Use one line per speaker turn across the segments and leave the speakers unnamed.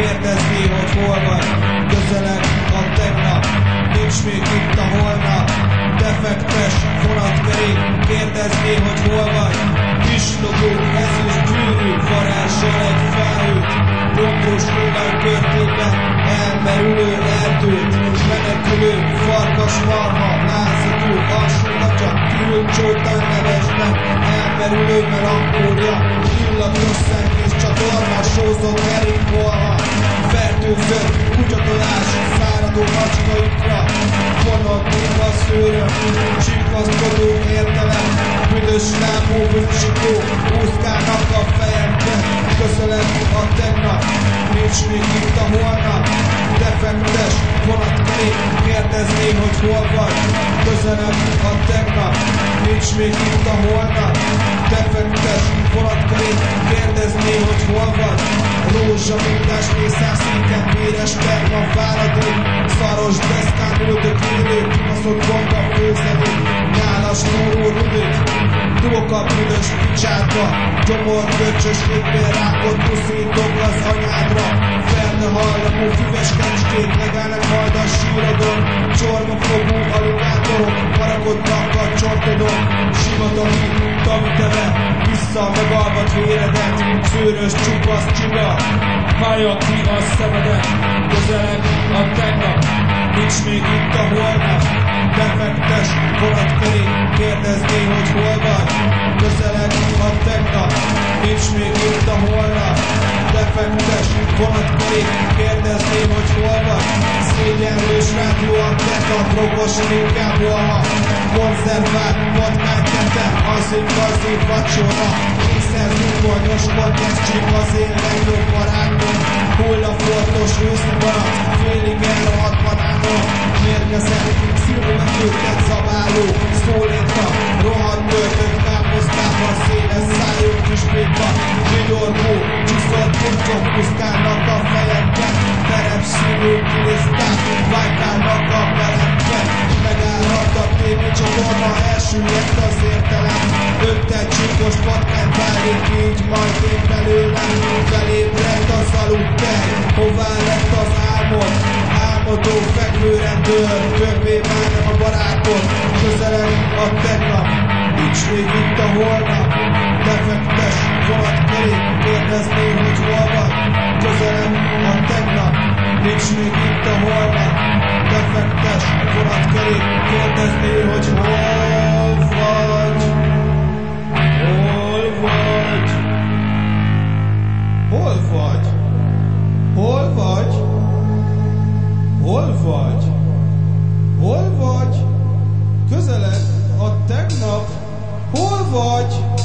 kérdezni, hogy hol vagy. Közelebb a tegnap, nincs még itt a holnap. Defektes vonatkerék, kérdezni, hogy hol vagy. Kislogó, ezüst gyűrű, varázsol egy felült Bombos hullám körtében, elmerülő, eltűnt Menekülő, farkas marha, lázadó, alsó atya Külcsótán nevesben, elmerülő melankólia Illatos szent csatorna, sózott herinkolha. Fertőzött, kutyatojás, száradó macskaikra. Vonott a szőröm, csikaszkodó értelem. Büdös lábú bűncsikó, úszkálnak a fejembe. Köszönet a tegnap, nincs még itt a holnap. Defektes vonatkerék, kérdezném, hogy hol vagy. Köszönet a tegnap, nincs még itt a holnap. Defektes vonatkerék, kérdezném, hogy hol vagy. Rózsa mindás mészár széken, véres sperma, váladék. Szaros deszkán üldök élő, kibaszott bomba főzelő. Nyálas túró rudit, Dugok a büdös picsádba, gyomor köcsös lépél rákot puszítok az anyádra. Ferne hajlamú füves kecskét legelnek majd a sírodon. Csorba fogú aligátorok, parakodnak a csortodon. Sivatagi, taviteve, vissza megalvat véredet. Szőrös csupasz csiga, hallja ki a szemedet. Közeleg a tegnap, nincs még itt a holnap. Defektes vonatkerék, kérdezné, hogy hol vagy. Közeleg a tegnap, nincs még itt a holnap. Defektes vonatkerék, antenna, drogos inkább. Konzervált, vodkát ketem, azik, azik, vacsora. Készer, zúgonyos, podcastcsik az én legjobb barátom. Hullafoltos, ősznibarat, félig elrohadt banánom. Mérgezett, szilvőmetőket zabáló, szóléta, rohadt töltött káposztában, széles szájú kis béka, vigyorgó, csiszott kuncsok puszkálnak a fejemben, terep szívő kiliszták, elsüllyedt az értelem, öttel csíkos patkány válik így, majd én belőlem, felébredt az aludtej, hová lett az álmod, álmodó fekvőrendőr, többé már nem a barátod, közelem a tegnap, nincs még itt a holnap, defektes vonatkerék, kérdezné, hogy hol vagy, közelem a tegnap, nincs még itt a holnap, defektes vonatkerék, kérdezné, hogy hol vagy, hol vagy, hol vagy, Hol vagy? Hol vagy? Közeled a tegnap. Hol vagy?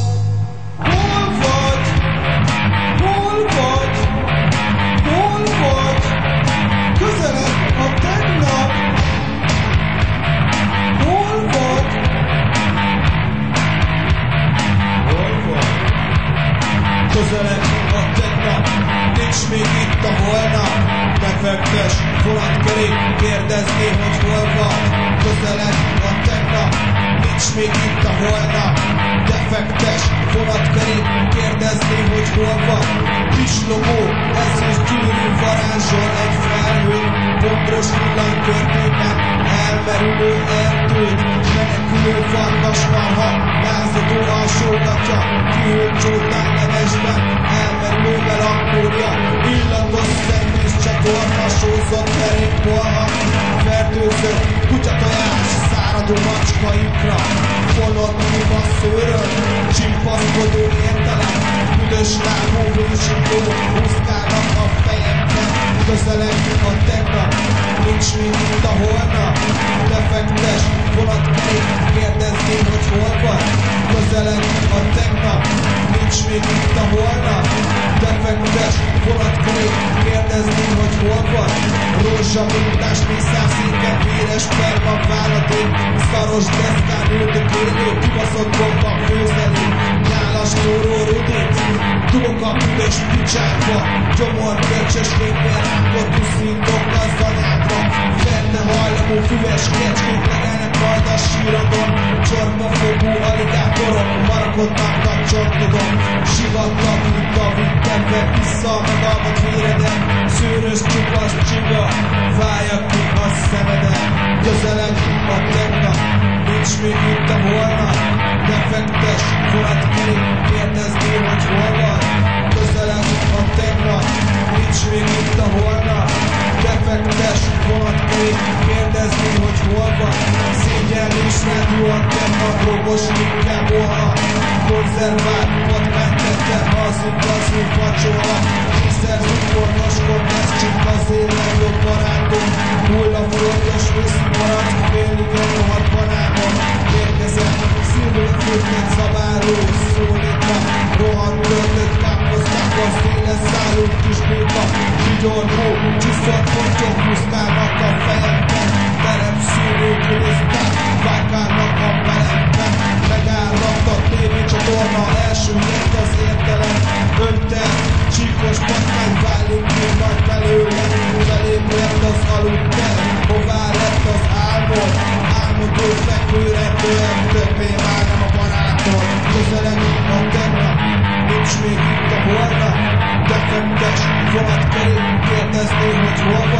Van. Közeled a tegnap, nincs még itt a holnap. Defektes vonatkerék, kérdezné, hogy hol van. Pislogó, ezres gyűrű varázsol egy felhő. Pontos villany körtében, elmerülő erdőt. Menekülő farkas marha, lázadó alsógatja. Kihőtt csótán levesben, elmerülő melankólia. Illatos Vésító, úszkálnak a fejemben. Közeleg a tegnap, itt a holnap. Defektes vonatkerék, kérdezném, hogy hol vagy. Közeleg a tegnap, itt a holnap. Defektes vonatkerék, kérdezném, hogy hol vagy. Rózsa mintás mészár széken, véres perma, vállaték. Szaros deszkán üldök élő, kibaszott bomba, főzelő. Vaskóró rudit, dugok a büdös picsákba Gyomor kecses régen rákot uszintok gazdanyákba Fenne hajlamú füves kecskék legelnek majd a síradon. Csorba fogú aligátorom, marakodnak a csontodon Sivatlag hitta vittem, mert vissza a magamat véredem. Szőrös csupasz csiga, válja ki a szemedem Közeleg a tegnap, nincs még itt a holnap. Ne fektes, vonat kerék még itt a holnap Defektes vonat még kérdezni, hogy hol van. Szégyen is megújattam a drogos mikkel volna Konzervákat megtette az igazú facsolat Kiszer zukornoskor, ez csak az én legjobb barátom. Hulla foltos plusz maradt, félig a rohadt banánom Érkezett szívőfőket szabáló szólítva, rohadt töltött a éles szálló kis bóka, zsidorgó, csiszott pontként pusztálnak a fejemben, terem szűrő, korosztán, vákának a Wednesday, October.